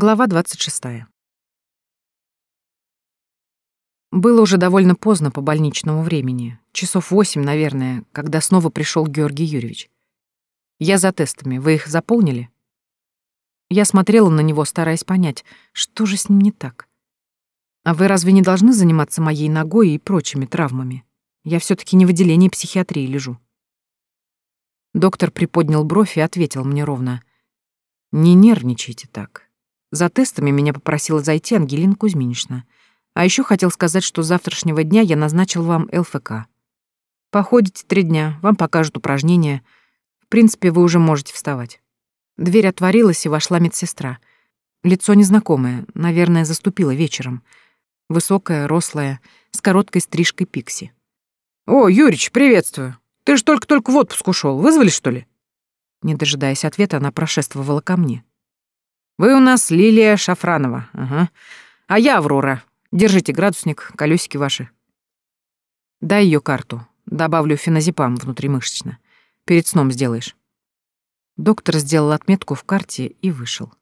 Глава 26. Было уже довольно поздно по больничному времени, часов восемь, наверное, когда снова пришел Георгий Юрьевич. Я за тестами, вы их заполнили? Я смотрела на него, стараясь понять, что же с ним не так. А вы разве не должны заниматься моей ногой и прочими травмами? Я все таки не в отделении психиатрии лежу. Доктор приподнял бровь и ответил мне ровно. «Не нервничайте так. За тестами меня попросила зайти Ангелина Кузьминична. А еще хотел сказать, что с завтрашнего дня я назначил вам ЛФК. Походите три дня, вам покажут упражнения. В принципе, вы уже можете вставать. Дверь отворилась, и вошла медсестра. Лицо незнакомое, наверное, заступило вечером. Высокая, рослая, с короткой стрижкой пикси. «О, Юрич, приветствую! Ты ж только-только в отпуск ушел. Вызвали, что ли?» Не дожидаясь ответа, она прошествовала ко мне. Вы у нас Лилия Шафранова, ага. А я Аврора. Держите градусник, колесики ваши. Дай ее карту. Добавлю феназепам внутримышечно. Перед сном сделаешь. Доктор сделал отметку в карте и вышел.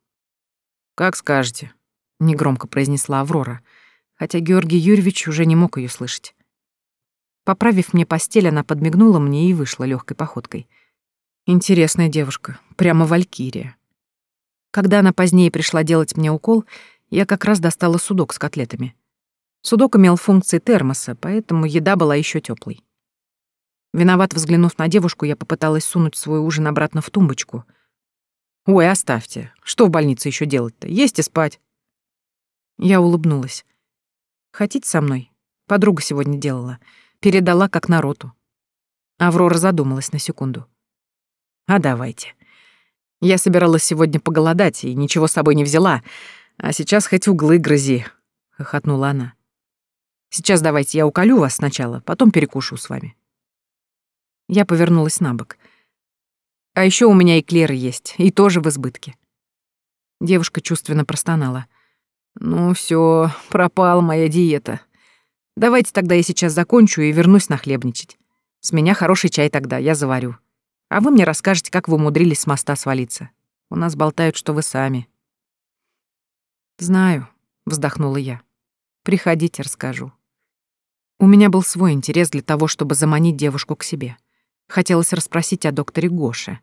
«Как скажете», — негромко произнесла Аврора, хотя Георгий Юрьевич уже не мог ее слышать. Поправив мне постель, она подмигнула мне и вышла легкой походкой. Интересная девушка, прямо валькирия. Когда она позднее пришла делать мне укол, я как раз достала судок с котлетами. Судок имел функции термоса, поэтому еда была еще теплой. Виноват взглянув на девушку, я попыталась сунуть свой ужин обратно в тумбочку. «Ой, оставьте. Что в больнице еще делать-то? Есть и спать». Я улыбнулась. «Хотите со мной?» Подруга сегодня делала. Передала как народу. Аврора задумалась на секунду. «А давайте. Я собиралась сегодня поголодать и ничего с собой не взяла, а сейчас хоть углы грызи», — хохотнула она. «Сейчас давайте я уколю вас сначала, потом перекушу с вами». Я повернулась на бок. «А еще у меня эклеры есть, и тоже в избытке». Девушка чувственно простонала. «Ну все, пропала моя диета. Давайте тогда я сейчас закончу и вернусь нахлебничать. С меня хороший чай тогда, я заварю. А вы мне расскажете, как вы умудрились с моста свалиться. У нас болтают, что вы сами». «Знаю», — вздохнула я. «Приходите, расскажу». У меня был свой интерес для того, чтобы заманить девушку к себе. Хотелось расспросить о докторе Гоше.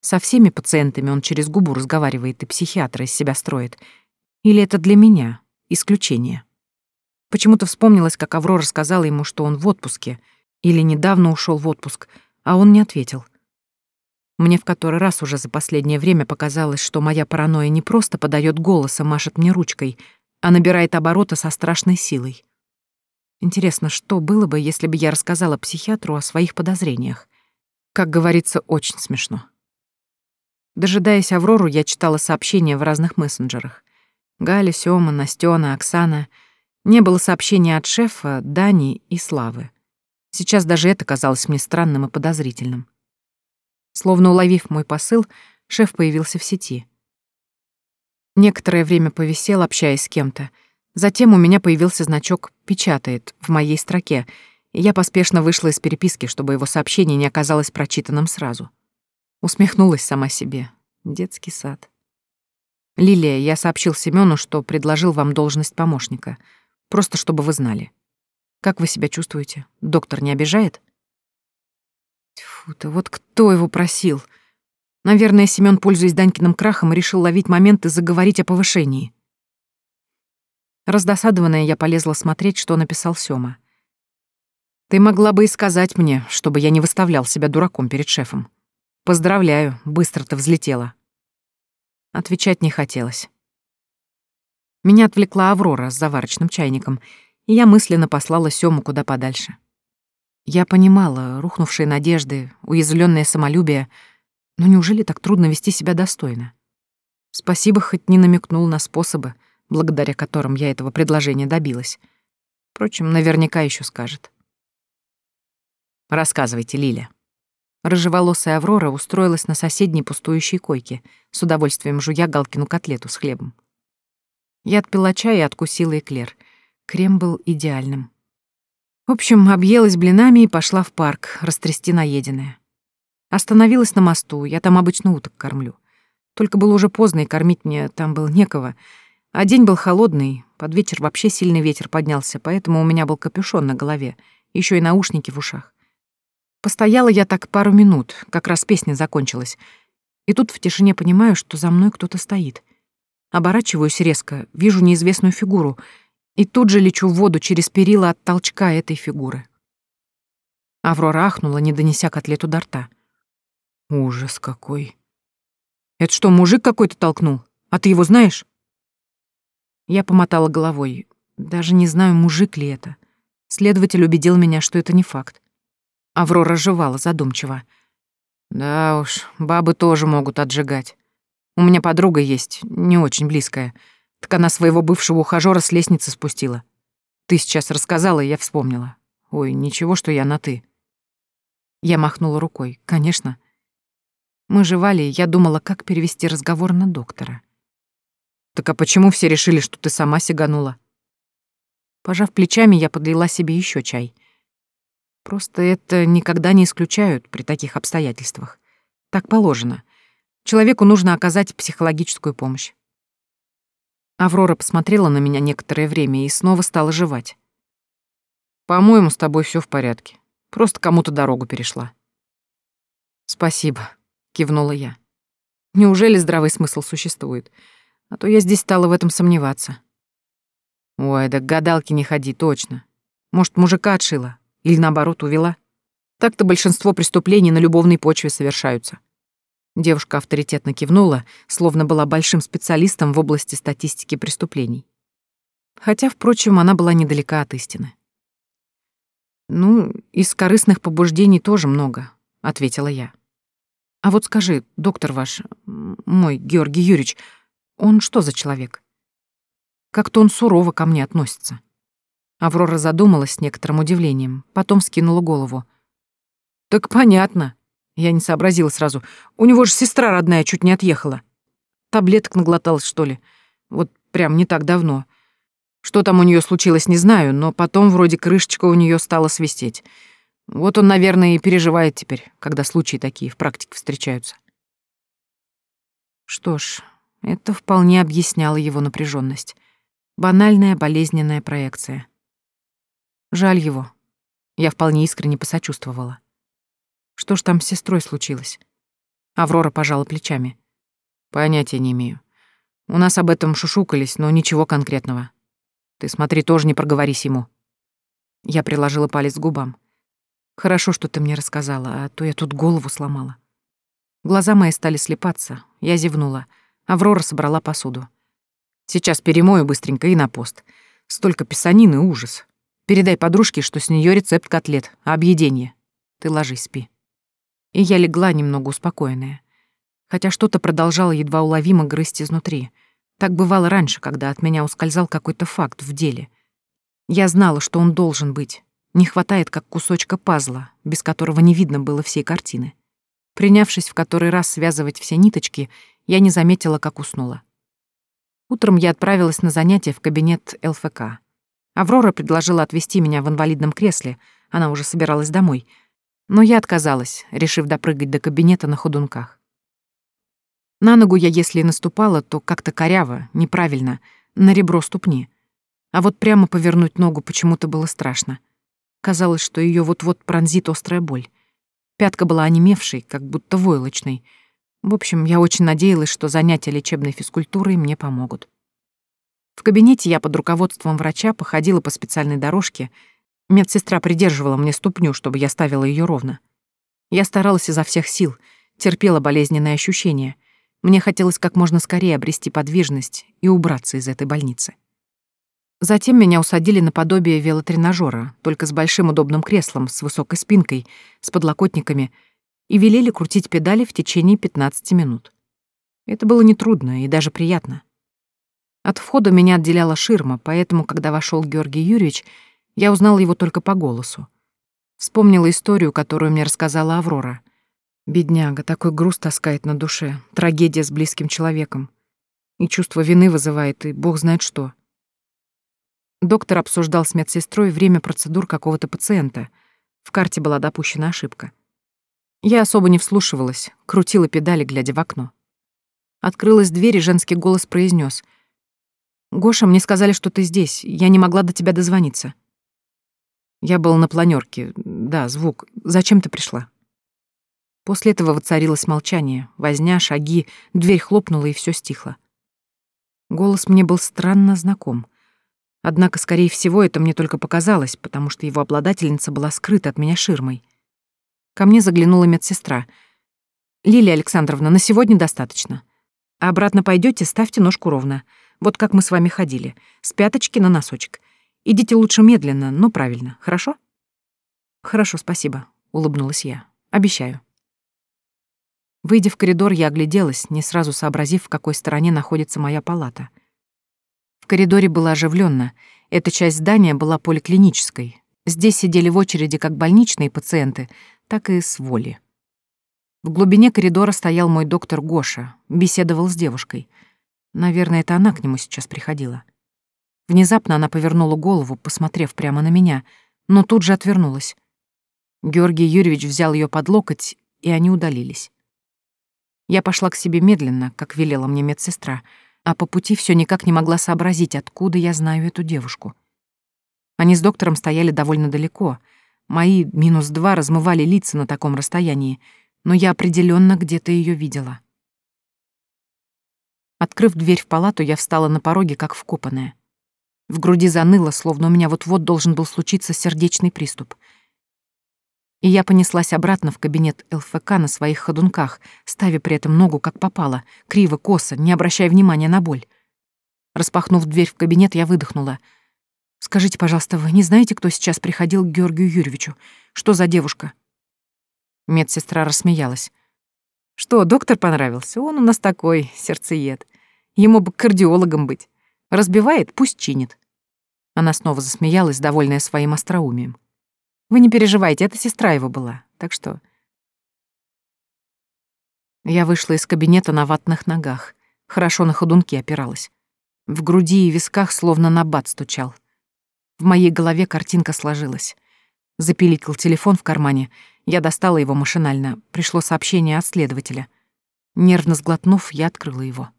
Со всеми пациентами он через губу разговаривает и психиатра из себя строит. Или это для меня исключение? Почему-то вспомнилось, как Аврора сказала ему, что он в отпуске, или недавно ушел в отпуск, а он не ответил — мне в который раз уже за последнее время показалось, что моя паранойя не просто подает голос и машет мне ручкой, а набирает обороты со страшной силой. Интересно, что было бы, если бы я рассказала психиатру о своих подозрениях? Как говорится, очень смешно. Дожидаясь Аврору, я читала сообщения в разных мессенджерах. Галя, Сёма, Настёна, Оксана. Не было сообщения от шефа, Дани и Славы. Сейчас даже это казалось мне странным и подозрительным. Словно уловив мой посыл, шеф появился в сети. Некоторое время повисел, общаясь с кем-то. Затем у меня появился значок «Печатает» в моей строке, и я поспешно вышла из переписки, чтобы его сообщение не оказалось прочитанным сразу. Усмехнулась сама себе. Детский сад. «Лилия, я сообщил Семёну, что предложил вам должность помощника. Просто чтобы вы знали. Как вы себя чувствуете? Доктор не обижает?» Тьфу-то, вот кто его просил? Наверное, Семён, пользуясь Данькиным крахом, решил ловить момент и заговорить о повышении. Раздосадованная, я полезла смотреть, что написал Сёма. «Ты могла бы и сказать мне, чтобы я не выставлял себя дураком перед шефом. Поздравляю, быстро ты взлетела». Отвечать не хотелось. Меня отвлекла Аврора с заварочным чайником, и я мысленно послала Сёму куда подальше. Я понимала рухнувшие надежды, уязвленное самолюбие, но неужели так трудно вести себя достойно? Спасибо, хоть не намекнул на способы, благодаря которым я этого предложения добилась. Впрочем, наверняка еще скажет. «Рассказывайте, Лиля». Рыжеволосая Аврора устроилась на соседней пустующей койке, с удовольствием жуя Галкину котлету с хлебом. Я отпила чай и откусила эклер. Крем был идеальным. В общем, объелась блинами и пошла в парк растрясти наеденное. Остановилась на мосту, я там обычно уток кормлю. Только было уже поздно, и кормить мне там было некого. А день был холодный, под вечер вообще сильный ветер поднялся, поэтому у меня был капюшон на голове, еще и наушники в ушах. Постояла я так пару минут, как раз песня закончилась. И тут в тишине понимаю, что за мной кто-то стоит. Оборачиваюсь резко, вижу неизвестную фигуру, и тут же лечу в воду через перила от толчка этой фигуры. Аврора ахнула, не донеся котлету до рта. Ужас какой. Это что, мужик какой-то толкнул? А ты его знаешь? Я помотала головой. Даже не знаю, мужик ли это. Следователь убедил меня, что это не факт. Аврора жевала задумчиво. Да уж, бабы тоже могут отжигать. У меня подруга есть, не очень близкая. Так она своего бывшего ухажёра с лестницы спустила. Ты сейчас рассказала, и я вспомнила. Ой, ничего, что я на «ты». Я махнула рукой. Конечно. Мы жевали, и я думала, как перевести разговор на доктора. Так а почему все решили, что ты сама сиганула? Пожав плечами, я подлила себе еще чай. Просто это никогда не исключают при таких обстоятельствах. Так положено. Человеку нужно оказать психологическую помощь. Аврора посмотрела на меня некоторое время и снова стала жевать. «По-моему, с тобой все в порядке. Просто кому-то дорогу перешла». «Спасибо», — кивнула я. «Неужели здравый смысл существует? А то я здесь стала в этом сомневаться». «Ой, да к гадалке не ходи, точно. Может, мужика отшила? Или, наоборот, увела? Так-то большинство преступлений на любовной почве совершаются. Девушка авторитетно кивнула, словно была большим специалистом в области статистики преступлений. Хотя, впрочем, она была недалека от истины. «Ну, из корыстных побуждений тоже много», — ответила я. «А вот скажи, доктор ваш, мой Георгий Юрьевич, он что за человек? Как-то он сурово ко мне относится». Аврора задумалась с некоторым удивлением, потом скинула голову. «Так понятно. Я не сообразила сразу. У него же сестра родная чуть не отъехала. Таблеток наглоталась, что ли. Вот прям не так давно. Что там у нее случилось, не знаю, но потом вроде крышечка у нее стала свистеть. Вот он, наверное, и переживает теперь, когда случаи такие в практике встречаются. Что ж, это вполне объясняло его напряженность. Банальная болезненная проекция. Жаль его. Я вполне искренне посочувствовала. Что ж там с сестрой случилось? Аврора пожала плечами. Понятия не имею. У нас об этом шушукались, но ничего конкретного. Ты смотри, тоже не проговорись ему. Я приложила палец к губам. Хорошо, что ты мне рассказала, а то я тут голову сломала. Глаза мои стали слепаться. Я зевнула. Аврора собрала посуду. Сейчас перемою быстренько и на пост. Столько писанины, ужас. Передай подружке, что с нее рецепт котлет, объедение. Ты ложись, спи и я легла немного успокоенная. Хотя что-то продолжало едва уловимо грызть изнутри. Так бывало раньше, когда от меня ускользал какой-то факт в деле. Я знала, что он должен быть. Не хватает как кусочка пазла, без которого не видно было всей картины. Принявшись в который раз связывать все ниточки, я не заметила, как уснула. Утром я отправилась на занятие в кабинет ЛФК. Аврора предложила отвезти меня в инвалидном кресле, она уже собиралась домой — но я отказалась, решив допрыгать до кабинета на ходунках. На ногу я, если и наступала, то как-то коряво, неправильно, на ребро ступни. А вот прямо повернуть ногу почему-то было страшно. Казалось, что ее вот-вот пронзит острая боль. Пятка была онемевшей, как будто войлочной. В общем, я очень надеялась, что занятия лечебной физкультурой мне помогут. В кабинете я под руководством врача походила по специальной дорожке — Медсестра придерживала мне ступню, чтобы я ставила ее ровно. Я старалась изо всех сил, терпела болезненные ощущения. Мне хотелось как можно скорее обрести подвижность и убраться из этой больницы. Затем меня усадили на подобие велотренажера, только с большим удобным креслом, с высокой спинкой, с подлокотниками, и велели крутить педали в течение 15 минут. Это было нетрудно и даже приятно. От входа меня отделяла ширма, поэтому, когда вошел Георгий Юрьевич, я узнала его только по голосу. Вспомнила историю, которую мне рассказала Аврора. Бедняга, такой груз таскает на душе, трагедия с близким человеком. И чувство вины вызывает, и бог знает что. Доктор обсуждал с медсестрой время процедур какого-то пациента. В карте была допущена ошибка. Я особо не вслушивалась, крутила педали, глядя в окно. Открылась дверь, и женский голос произнес: «Гоша, мне сказали, что ты здесь. Я не могла до тебя дозвониться». Я был на планерке. Да, звук. Зачем ты пришла? После этого воцарилось молчание, возня, шаги, дверь хлопнула, и все стихло. Голос мне был странно знаком. Однако, скорее всего, это мне только показалось, потому что его обладательница была скрыта от меня ширмой. Ко мне заглянула медсестра. «Лилия Александровна, на сегодня достаточно. А обратно пойдете, ставьте ножку ровно. Вот как мы с вами ходили. С пяточки на носочек. Идите лучше медленно, но правильно. Хорошо?» «Хорошо, спасибо», — улыбнулась я. «Обещаю». Выйдя в коридор, я огляделась, не сразу сообразив, в какой стороне находится моя палата. В коридоре было оживленно. Эта часть здания была поликлинической. Здесь сидели в очереди как больничные пациенты, так и с воли. В глубине коридора стоял мой доктор Гоша, беседовал с девушкой. Наверное, это она к нему сейчас приходила. Внезапно она повернула голову, посмотрев прямо на меня, но тут же отвернулась. Георгий Юрьевич взял ее под локоть, и они удалились. Я пошла к себе медленно, как велела мне медсестра, а по пути все никак не могла сообразить, откуда я знаю эту девушку. Они с доктором стояли довольно далеко. Мои минус два размывали лица на таком расстоянии, но я определенно где-то ее видела. Открыв дверь в палату, я встала на пороге, как вкопанная. В груди заныло, словно у меня вот-вот должен был случиться сердечный приступ — и я понеслась обратно в кабинет ЛФК на своих ходунках, ставя при этом ногу как попало, криво, косо, не обращая внимания на боль. Распахнув дверь в кабинет, я выдохнула. «Скажите, пожалуйста, вы не знаете, кто сейчас приходил к Георгию Юрьевичу? Что за девушка?» Медсестра рассмеялась. «Что, доктор понравился? Он у нас такой, сердцеед. Ему бы кардиологом быть. Разбивает, пусть чинит». Она снова засмеялась, довольная своим остроумием. Вы не переживайте, это сестра его была, так что...» Я вышла из кабинета на ватных ногах, хорошо на ходунки опиралась. В груди и висках словно набат стучал. В моей голове картинка сложилась. Запиликал телефон в кармане. Я достала его машинально. Пришло сообщение от следователя. Нервно сглотнув, я открыла его.